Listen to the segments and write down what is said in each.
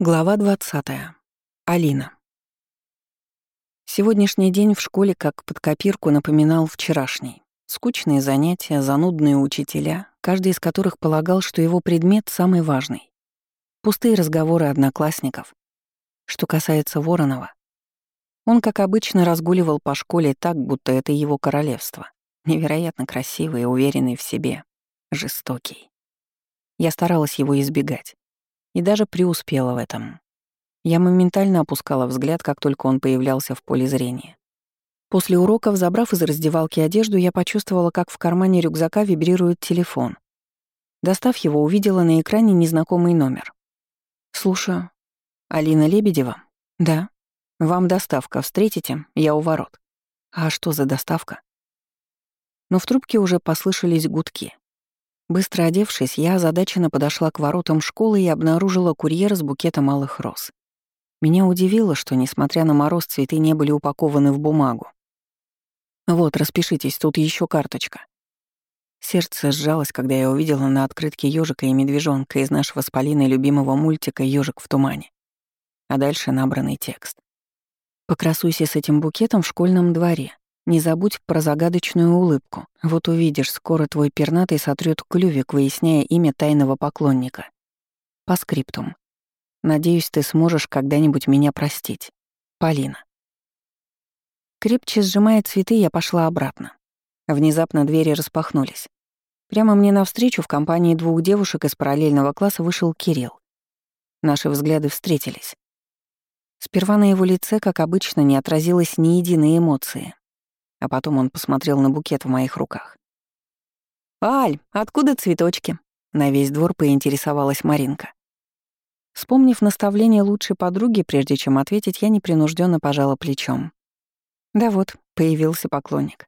Глава 20. Алина. Сегодняшний день в школе как под копирку напоминал вчерашний. Скучные занятия, занудные учителя, каждый из которых полагал, что его предмет самый важный. Пустые разговоры одноклассников. Что касается Воронова, он, как обычно, разгуливал по школе так, будто это его королевство. Невероятно красивый уверенный в себе, жестокий. Я старалась его избегать и даже преуспела в этом. Я моментально опускала взгляд, как только он появлялся в поле зрения. После уроков, забрав из раздевалки одежду, я почувствовала, как в кармане рюкзака вибрирует телефон. Достав его, увидела на экране незнакомый номер. «Слушаю. Алина Лебедева?» «Да. Вам доставка. Встретите? Я у ворот». «А что за доставка?» Но в трубке уже послышались гудки. Быстро одевшись, я озадаченно подошла к воротам школы и обнаружила курьера с букетом малых роз. Меня удивило, что, несмотря на мороз, цветы не были упакованы в бумагу. «Вот, распишитесь, тут еще карточка». Сердце сжалось, когда я увидела на открытке ежика и медвежонка из нашего с Полиной любимого мультика Ежик в тумане. А дальше набранный текст. «Покрасуйся с этим букетом в школьном дворе. Не забудь про загадочную улыбку. Вот увидишь, скоро твой пернатый сотрёт клювик, выясняя имя тайного поклонника. По скриптум. Надеюсь, ты сможешь когда-нибудь меня простить. Полина. Крепче сжимая цветы, я пошла обратно. Внезапно двери распахнулись. Прямо мне навстречу в компании двух девушек из параллельного класса вышел Кирилл. Наши взгляды встретились. Сперва на его лице, как обычно, не отразилось ни единой эмоции. А потом он посмотрел на букет в моих руках. «Аль, откуда цветочки?» На весь двор поинтересовалась Маринка. Вспомнив наставление лучшей подруги, прежде чем ответить, я непринужденно пожала плечом. Да вот, появился поклонник.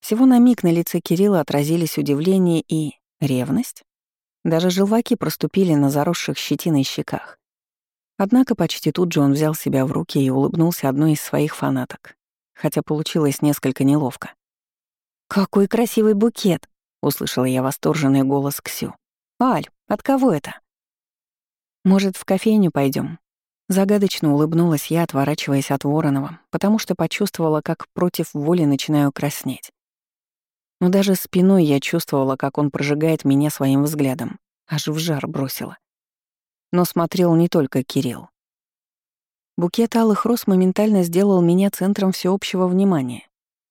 Всего на миг на лице Кирилла отразились удивление и ревность. Даже желваки проступили на заросших щетиной щеках. Однако почти тут же он взял себя в руки и улыбнулся одной из своих фанаток хотя получилось несколько неловко. «Какой красивый букет!» — услышала я восторженный голос Ксю. «Аль, от кого это?» «Может, в кофейню пойдем? Загадочно улыбнулась я, отворачиваясь от Воронова, потому что почувствовала, как против воли начинаю краснеть. Но даже спиной я чувствовала, как он прожигает меня своим взглядом, аж в жар бросила. Но смотрел не только Кирилл. Букет алых роз моментально сделал меня центром всеобщего внимания.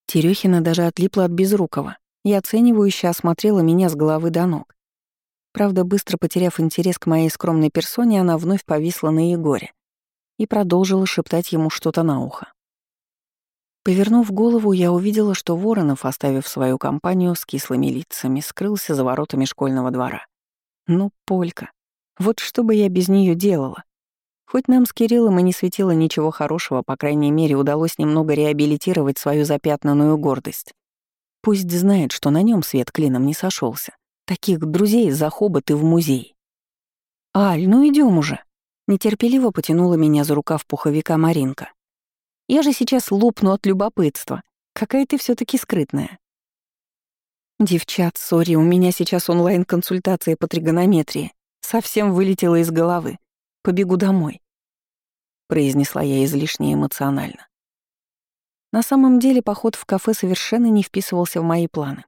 Терехина даже отлипла от Безрукова и оценивающе осмотрела меня с головы до ног. Правда, быстро потеряв интерес к моей скромной персоне, она вновь повисла на Егоре и продолжила шептать ему что-то на ухо. Повернув голову, я увидела, что Воронов, оставив свою компанию с кислыми лицами, скрылся за воротами школьного двора. Ну, Полька, вот что бы я без нее делала? Хоть нам с Кириллом и не светило ничего хорошего, по крайней мере, удалось немного реабилитировать свою запятнанную гордость. Пусть знает, что на нем свет клином не сошелся. Таких друзей за хобот и в музей. «Аль, ну идем уже!» Нетерпеливо потянула меня за рукав пуховика Маринка. «Я же сейчас лопну от любопытства. Какая ты все таки скрытная». «Девчат, сори, у меня сейчас онлайн-консультация по тригонометрии. Совсем вылетела из головы. Побегу домой», — произнесла я излишне эмоционально. На самом деле поход в кафе совершенно не вписывался в мои планы.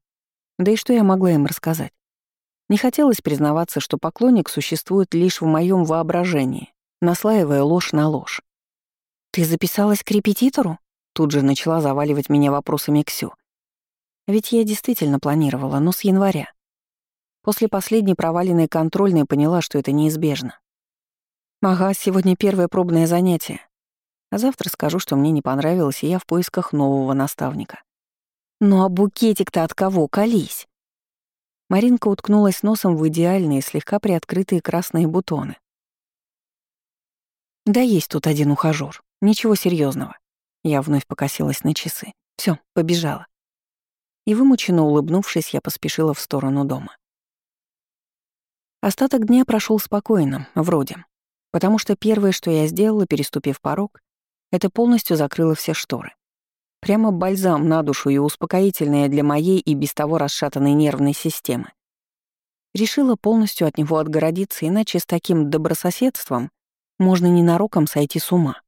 Да и что я могла им рассказать? Не хотелось признаваться, что поклонник существует лишь в моем воображении, наслаивая ложь на ложь. «Ты записалась к репетитору?» Тут же начала заваливать меня вопросами Ксю. Ведь я действительно планировала, но с января. После последней проваленной контрольной поняла, что это неизбежно. Ага, сегодня первое пробное занятие. А завтра скажу, что мне не понравилось, и я в поисках нового наставника. Ну а букетик-то от кого? Колись. Маринка уткнулась носом в идеальные, слегка приоткрытые красные бутоны. Да есть тут один ухажёр. Ничего серьезного. Я вновь покосилась на часы. Все, побежала. И вымученно улыбнувшись, я поспешила в сторону дома. Остаток дня прошел спокойно, вроде потому что первое, что я сделала, переступив порог, это полностью закрыла все шторы. Прямо бальзам на душу и успокоительное для моей и без того расшатанной нервной системы. Решила полностью от него отгородиться, иначе с таким добрососедством Можно ненароком сойти с ума.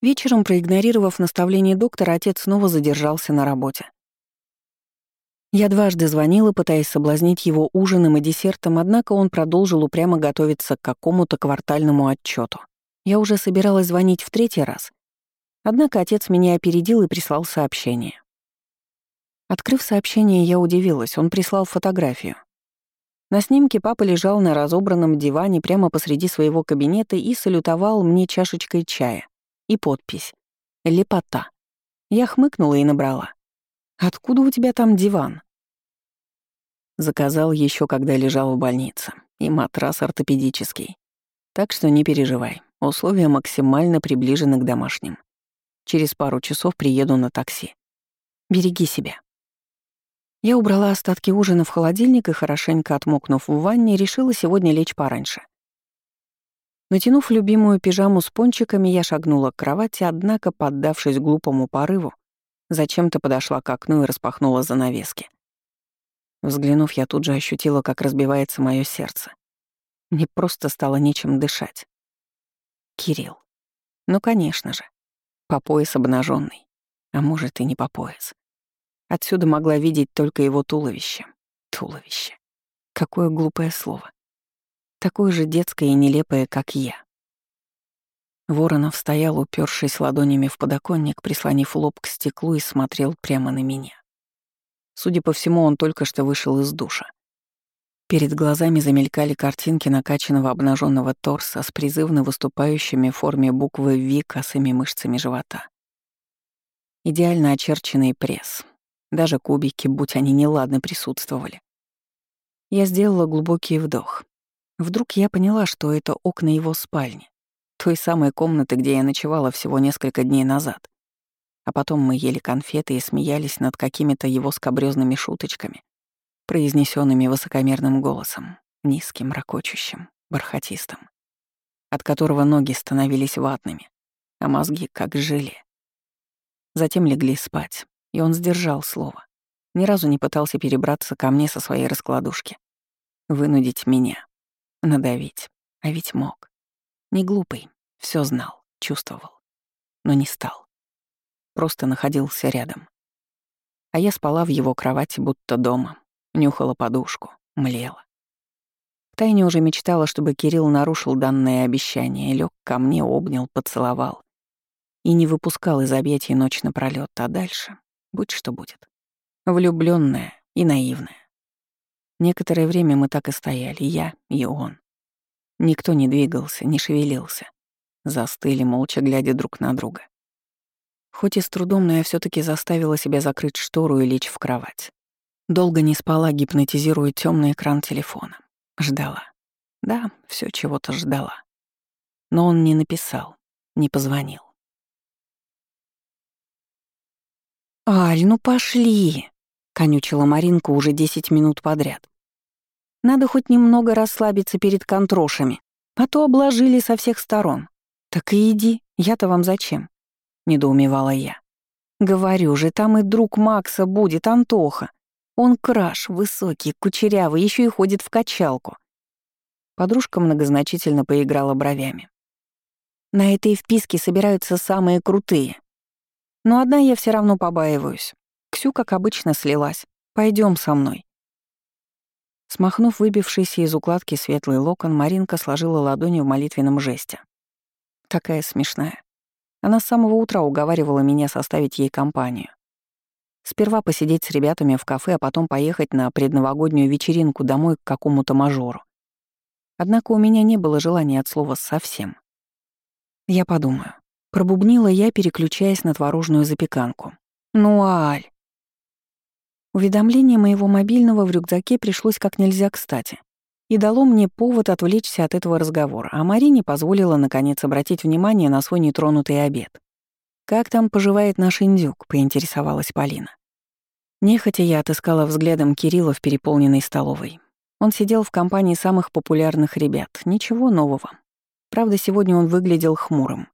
Вечером, проигнорировав наставление доктора, отец снова задержался на работе. Я дважды звонила, пытаясь соблазнить его ужином и десертом, однако он продолжил упрямо готовиться к какому-то квартальному отчету. Я уже собиралась звонить в третий раз. Однако отец меня опередил и прислал сообщение. Открыв сообщение, я удивилась, он прислал фотографию. На снимке папа лежал на разобранном диване прямо посреди своего кабинета и салютовал мне чашечкой чая. И подпись «Лепота». Я хмыкнула и набрала. «Откуда у тебя там диван?» Заказал еще, когда лежал в больнице. И матрас ортопедический. Так что не переживай, условия максимально приближены к домашним. Через пару часов приеду на такси. Береги себя. Я убрала остатки ужина в холодильник и, хорошенько отмокнув в ванне, решила сегодня лечь пораньше. Натянув любимую пижаму с пончиками, я шагнула к кровати, однако, поддавшись глупому порыву, зачем-то подошла к окну и распахнула занавески. Взглянув, я тут же ощутила, как разбивается мое сердце. Мне просто стало нечем дышать. Кирилл. Ну, конечно же. По пояс обнаженный, А может, и не по пояс. Отсюда могла видеть только его туловище. Туловище. Какое глупое слово. Такое же детское и нелепое, как я. Воронов стоял, упершись ладонями в подоконник, прислонив лоб к стеклу и смотрел прямо на меня. Судя по всему, он только что вышел из душа. Перед глазами замелькали картинки накачанного обнаженного торса с призывно выступающими в форме буквы «Ви» косыми мышцами живота. Идеально очерченный пресс, даже кубики, будь они неладно, присутствовали. Я сделала глубокий вдох. Вдруг я поняла, что это окна его спальни, той самой комнаты, где я ночевала всего несколько дней назад. А потом мы ели конфеты и смеялись над какими-то его скобрёзными шуточками, произнесенными высокомерным голосом, низким, ракочущим, бархатистым, от которого ноги становились ватными, а мозги как желе. Затем легли спать, и он сдержал слово. Ни разу не пытался перебраться ко мне со своей раскладушки. Вынудить меня. Надавить. А ведь мог. Не глупый. все знал, чувствовал. Но не стал. Просто находился рядом. А я спала в его кровати, будто дома. Нюхала подушку, млела. Втайне уже мечтала, чтобы Кирилл нарушил данное обещание, лег ко мне, обнял, поцеловал. И не выпускал из объятий ночь напролёт, а дальше Будь что будет. Влюбленная и наивная. Некоторое время мы так и стояли, я и он. Никто не двигался, не шевелился. Застыли, молча глядя друг на друга. Хоть и с трудом, но я все таки заставила себя закрыть штору и лечь в кровать. Долго не спала, гипнотизируя темный экран телефона. Ждала. Да, все чего-то ждала. Но он не написал, не позвонил. «Аль, ну пошли!» — конючила Маринка уже десять минут подряд. «Надо хоть немного расслабиться перед контрошами, а то обложили со всех сторон. Так и иди, я-то вам зачем?» — недоумевала я. «Говорю же, там и друг Макса будет, Антоха. Он краш, высокий, кучерявый, еще и ходит в качалку». Подружка многозначительно поиграла бровями. «На этой вписке собираются самые крутые. Но одна я все равно побаиваюсь. Ксю, как обычно, слилась. Пойдем со мной. Смахнув выбившийся из укладки светлый локон, Маринка сложила ладони в молитвенном жесте. Такая смешная. Она с самого утра уговаривала меня составить ей компанию. Сперва посидеть с ребятами в кафе, а потом поехать на предновогоднюю вечеринку домой к какому-то мажору. Однако у меня не было желания от слова «совсем». Я подумаю. Пробубнила я, переключаясь на творожную запеканку. «Ну, Аль!» Уведомление моего мобильного в рюкзаке пришлось как нельзя кстати и дало мне повод отвлечься от этого разговора, а Марине позволила, наконец, обратить внимание на свой нетронутый обед. «Как там поживает наш индюк?» — поинтересовалась Полина. Нехотя я отыскала взглядом Кирилла в переполненной столовой. Он сидел в компании самых популярных ребят. Ничего нового. Правда, сегодня он выглядел хмурым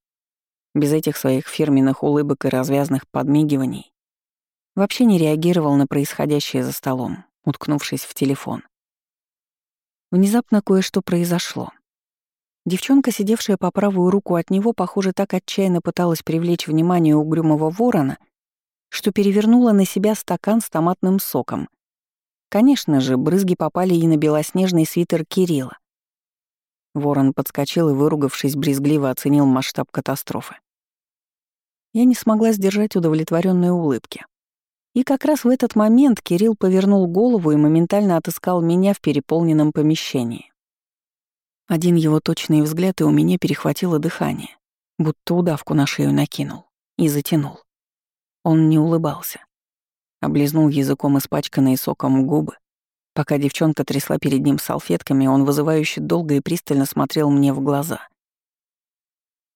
без этих своих фирменных улыбок и развязных подмигиваний, вообще не реагировал на происходящее за столом, уткнувшись в телефон. Внезапно кое-что произошло. Девчонка, сидевшая по правую руку от него, похоже, так отчаянно пыталась привлечь внимание угрюмого ворона, что перевернула на себя стакан с томатным соком. Конечно же, брызги попали и на белоснежный свитер Кирилла. Ворон подскочил и, выругавшись, брезгливо оценил масштаб катастрофы. Я не смогла сдержать удовлетворенной улыбки. И как раз в этот момент Кирилл повернул голову и моментально отыскал меня в переполненном помещении. Один его точный взгляд, и у меня перехватило дыхание, будто удавку на шею накинул и затянул. Он не улыбался. Облизнул языком испачканные соком губы. Пока девчонка трясла перед ним салфетками, он вызывающе долго и пристально смотрел мне в глаза.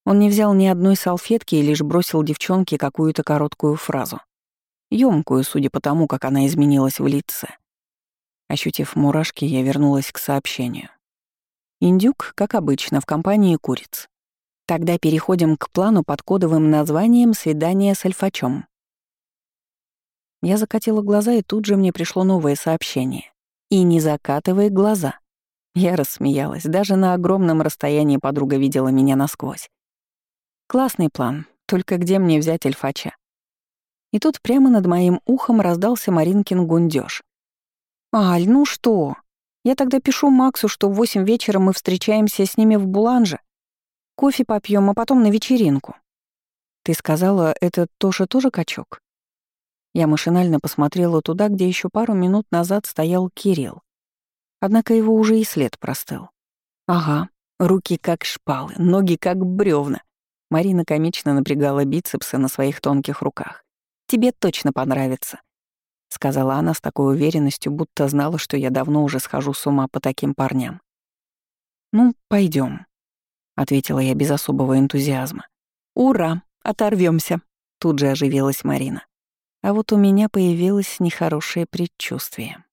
Он не взял ни одной салфетки и лишь бросил девчонке какую-то короткую фразу. Ёмкую, судя по тому, как она изменилась в лице. Ощутив мурашки, я вернулась к сообщению. Индюк, как обычно, в компании куриц. Тогда переходим к плану под кодовым названием «Свидание с альфачом». Я закатила глаза, и тут же мне пришло новое сообщение. «И не закатывай глаза». Я рассмеялась. Даже на огромном расстоянии подруга видела меня насквозь. Классный план, только где мне взять альфача? И тут прямо над моим ухом раздался Маринкин гундёж. «Аль, ну что? Я тогда пишу Максу, что в восемь вечера мы встречаемся с ними в Буланже. Кофе попьем, а потом на вечеринку». «Ты сказала, это Тоша тоже качок?» Я машинально посмотрела туда, где еще пару минут назад стоял Кирилл. Однако его уже и след простыл. Ага, руки как шпалы, ноги как бревна. Марина комично напрягала бицепсы на своих тонких руках. «Тебе точно понравится», — сказала она с такой уверенностью, будто знала, что я давно уже схожу с ума по таким парням. «Ну, пойдем, ответила я без особого энтузиазма. «Ура! Оторвемся! тут же оживилась Марина. А вот у меня появилось нехорошее предчувствие.